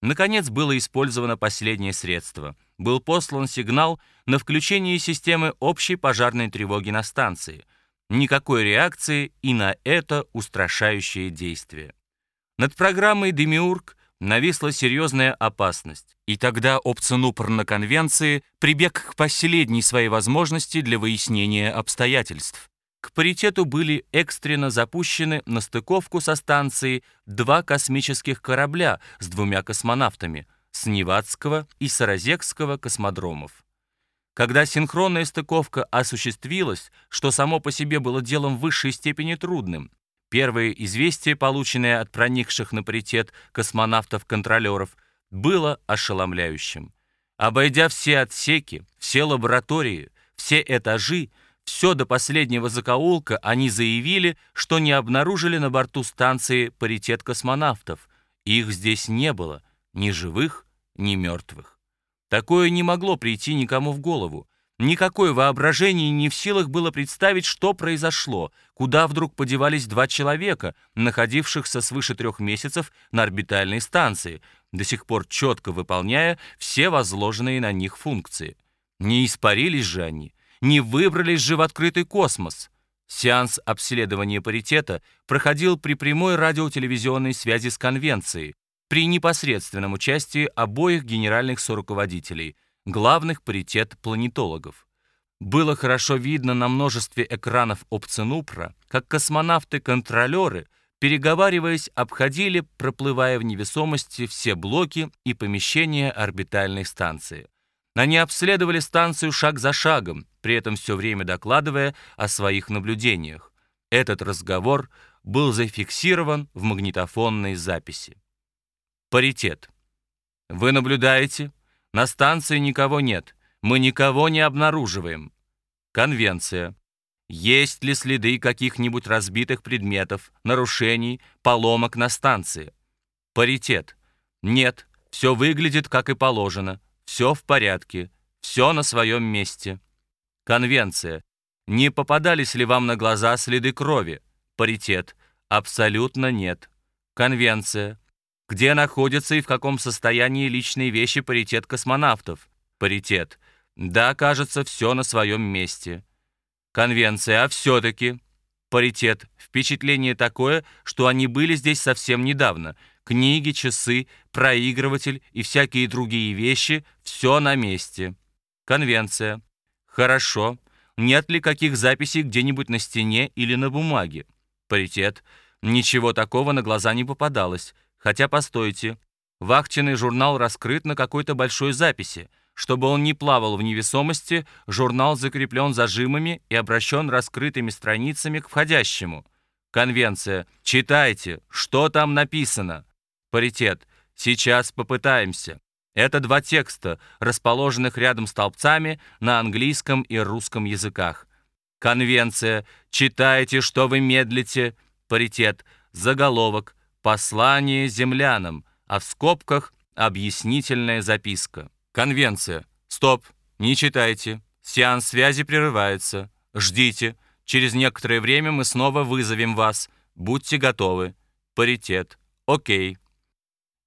Наконец было использовано последнее средство. Был послан сигнал на включение системы общей пожарной тревоги на станции. Никакой реакции и на это устрашающее действие. Над программой «Демиург» нависла серьезная опасность. И тогда Опценупр на конвенции прибег к последней своей возможности для выяснения обстоятельств. К паритету были экстренно запущены на стыковку со станцией два космических корабля с двумя космонавтами с Невадского и Саразекского космодромов. Когда синхронная стыковка осуществилась, что само по себе было делом в высшей степени трудным, первое известие, полученное от проникших на паритет космонавтов-контролеров, было ошеломляющим. Обойдя все отсеки, все лаборатории, все этажи, все до последнего закоулка они заявили, что не обнаружили на борту станции паритет космонавтов. Их здесь не было, ни живых, ни мертвых. Такое не могло прийти никому в голову. Никакое воображение не в силах было представить, что произошло, куда вдруг подевались два человека, находившихся свыше трех месяцев на орбитальной станции, до сих пор четко выполняя все возложенные на них функции. Не испарились же они, не выбрались же в открытый космос. Сеанс обследования паритета проходил при прямой радиотелевизионной связи с конвенцией, при непосредственном участии обоих генеральных соруководителей, главных паритет-планетологов. Было хорошо видно на множестве экранов Опценупра, как космонавты-контролеры, переговариваясь, обходили, проплывая в невесомости, все блоки и помещения орбитальной станции. Они обследовали станцию шаг за шагом, при этом все время докладывая о своих наблюдениях. Этот разговор был зафиксирован в магнитофонной записи. Паритет. Вы наблюдаете? На станции никого нет. Мы никого не обнаруживаем. Конвенция. Есть ли следы каких-нибудь разбитых предметов, нарушений, поломок на станции? Паритет. Нет, все выглядит как и положено. Все в порядке. Все на своем месте. Конвенция. Не попадались ли вам на глаза следы крови? Паритет. Абсолютно нет. Конвенция. Где находятся и в каком состоянии личные вещи паритет космонавтов? Паритет. Да, кажется, все на своем месте. Конвенция, а все-таки... Паритет. Впечатление такое, что они были здесь совсем недавно. Книги, часы, проигрыватель и всякие другие вещи — все на месте. Конвенция. Хорошо. Нет ли каких записей где-нибудь на стене или на бумаге? Паритет. Ничего такого на глаза не попадалось. Хотя, постойте. Вахтенный журнал раскрыт на какой-то большой записи. Чтобы он не плавал в невесомости, журнал закреплен зажимами и обращен раскрытыми страницами к входящему. Конвенция. Читайте, что там написано. Паритет. Сейчас попытаемся. Это два текста, расположенных рядом столбцами на английском и русском языках. Конвенция. Читайте, что вы медлите. Паритет. Заголовок. Послание землянам. А в скобках объяснительная записка. Конвенция. Стоп. Не читайте. Сеанс связи прерывается. Ждите. Через некоторое время мы снова вызовем вас. Будьте готовы. Паритет. Окей.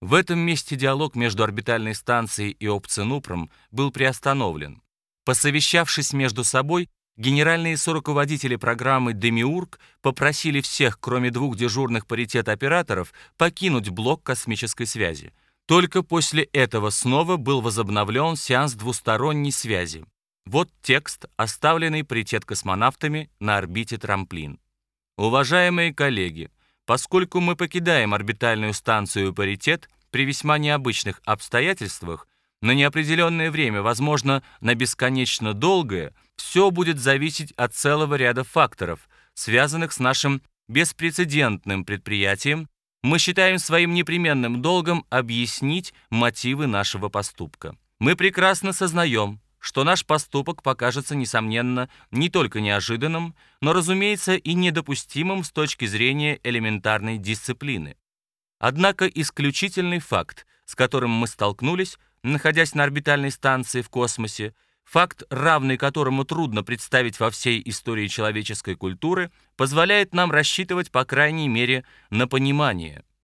В этом месте диалог между орбитальной станцией и Опценупром был приостановлен. Посовещавшись между собой, генеральные соруководители программы «Демиург» попросили всех, кроме двух дежурных паритет-операторов, покинуть блок космической связи. Только после этого снова был возобновлен сеанс двусторонней связи. Вот текст, оставленный паритет-космонавтами на орбите трамплин. Уважаемые коллеги, Поскольку мы покидаем орбитальную станцию «Паритет» при весьма необычных обстоятельствах, на неопределенное время, возможно, на бесконечно долгое, все будет зависеть от целого ряда факторов, связанных с нашим беспрецедентным предприятием, мы считаем своим непременным долгом объяснить мотивы нашего поступка. Мы прекрасно сознаем, что наш поступок покажется, несомненно, не только неожиданным, но, разумеется, и недопустимым с точки зрения элементарной дисциплины. Однако исключительный факт, с которым мы столкнулись, находясь на орбитальной станции в космосе, факт, равный которому трудно представить во всей истории человеческой культуры, позволяет нам рассчитывать, по крайней мере, на понимание –